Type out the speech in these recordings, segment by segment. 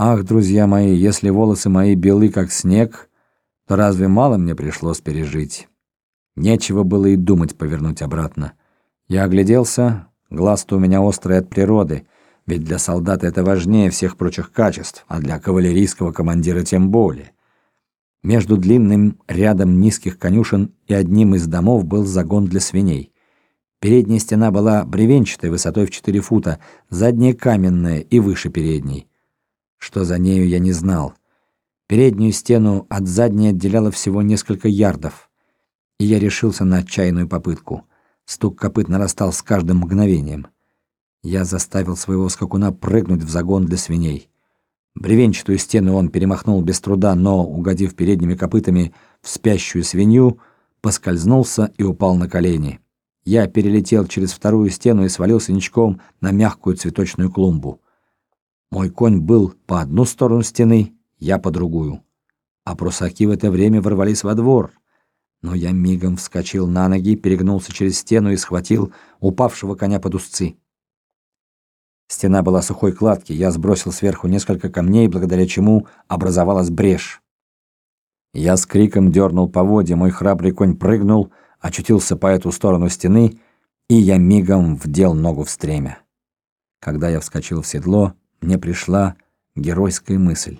Ах, друзья мои, если волосы мои белы, как снег, то разве мало мне пришлось пережить? Нечего было и думать повернуть обратно. Я огляделся, глаз-то у меня острый от природы, ведь для солдата это важнее всех прочих качеств, а для кавалерийского командира тем более. Между длинным рядом низких конюшен и одним из домов был загон для свиней. Передняя стена была бревенчатой, высотой в 4 фута, задняя каменная и выше передней. Что за нею, я не знал. Переднюю стену от задней отделяло всего несколько ярдов, и я решился на отчаянную попытку. Стук копыт нарастал с каждым мгновением. Я заставил своего скакуна прыгнуть в загон для свиней. Бревенчатую стену он перемахнул без труда, но, угодив передними копытами в спящую свинью, поскользнулся и упал на колени. Я перелетел через вторую стену и свалился ничком на мягкую цветочную клумбу. Мой конь был по одну сторону стены, я по другую. А прусаки в это время ворвались во двор. Но я мигом вскочил на ноги, перегнулся через стену и схватил упавшего коня под узцы. Стена была сухой кладки, я сбросил сверху несколько камней, благодаря чему образовалась брешь. Я с криком дернул поводья, мой храбрый конь прыгнул, очутился по эту сторону стены, и я мигом вдел ногу в стремя. Когда я вскочил в седло, мне пришла геройская мысль.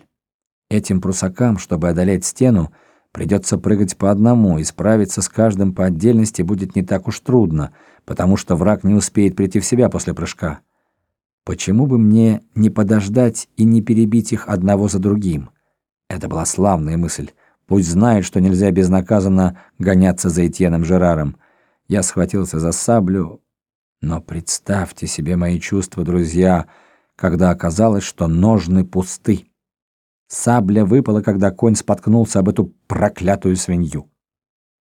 Этим прусакам, чтобы одолеть стену, придется прыгать по одному, и справиться с каждым по отдельности будет не так уж трудно, потому что враг не успеет прийти в себя после прыжка. Почему бы мне не подождать и не перебить их одного за другим? Это была славная мысль. Пусть знает, что нельзя безнаказанно гоняться за Этьеном Жераром. Я схватился за саблю, но представьте себе мои чувства, друзья, когда оказалось, что ножны пусты. Сабля выпала, когда конь споткнулся об эту проклятую свинью.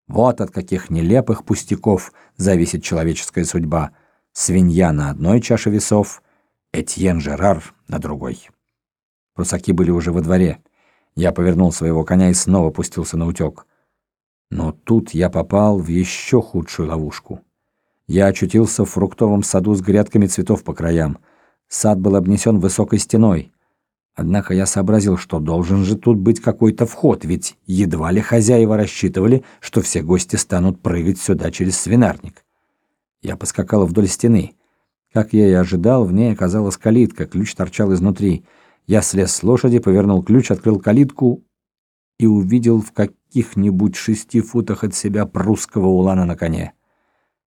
Вот от каких нелепых пустяков зависит человеческая судьба. Свинья на одной чаше весов — Этьен Жерар на другой. Прусаки были уже во дворе. Я повернул своего коня и снова пустился на утек. Но тут я попал в еще худшую ловушку. Я очутился в фруктовом саду с грядками цветов по краям. Сад был обнесен высокой стеной. Однако я сообразил, что должен же тут быть какой-то вход, ведь едва ли хозяева рассчитывали, что все гости станут прыгать сюда через свинарник. Я поскакал вдоль стены. Как я и ожидал, в ней оказалась калитка, ключ торчал изнутри. Я слез с лошади, повернул ключ, открыл калитку и увидел в каких-нибудь шести футах от себя прусского улана на коне.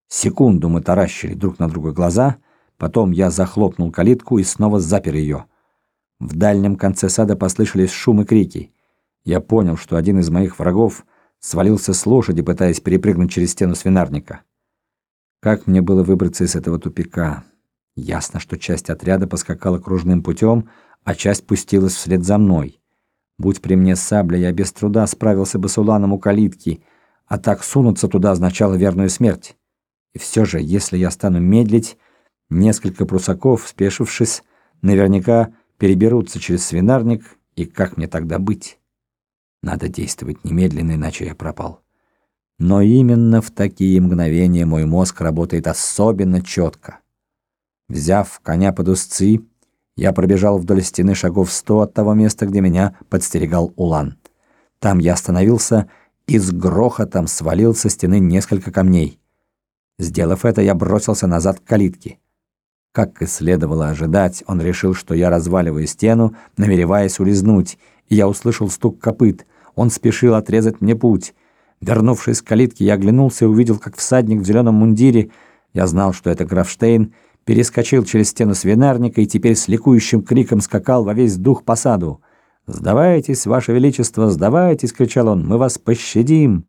Секунду мы таращили друг на друга глаза, потом я захлопнул калитку и снова запер ее. В дальнем конце сада послышались шум и крики. Я понял, что один из моих врагов свалился с лошади, пытаясь перепрыгнуть через стену свинарника. Как мне было выбраться из этого тупика? Ясно, что часть отряда поскакала кружным путем, а часть пустилась вслед за мной. Будь при мне сабля, я без труда справился бы с уланом у калитки, а так сунуться туда означало верную смерть. И все же, если я стану медлить, несколько прусаков, спешившись, наверняка переберутся через свинарник, и как мне тогда быть? Надо действовать немедленно, иначе я пропал. Но именно в такие мгновения мой мозг работает особенно четко. Взяв коня под узцы, я пробежал вдоль стены шагов сто от того места, где меня подстерегал Улан. Там я остановился и с грохотом свалил со стены несколько камней. Сделав это, я бросился назад к калитке. Как и следовало ожидать, он решил, что я разваливаю стену, намереваясь улизнуть, и я услышал стук копыт. Он спешил отрезать мне путь. Вернувшись к калитке, я оглянулся и увидел, как всадник в зеленом мундире, я знал, что это Графштейн, перескочил через стену свинарника и теперь с ликующим криком скакал во весь дух по саду. «Сдавайтесь, Ваше Величество, сдавайтесь!» — кричал он. «Мы вас пощадим!»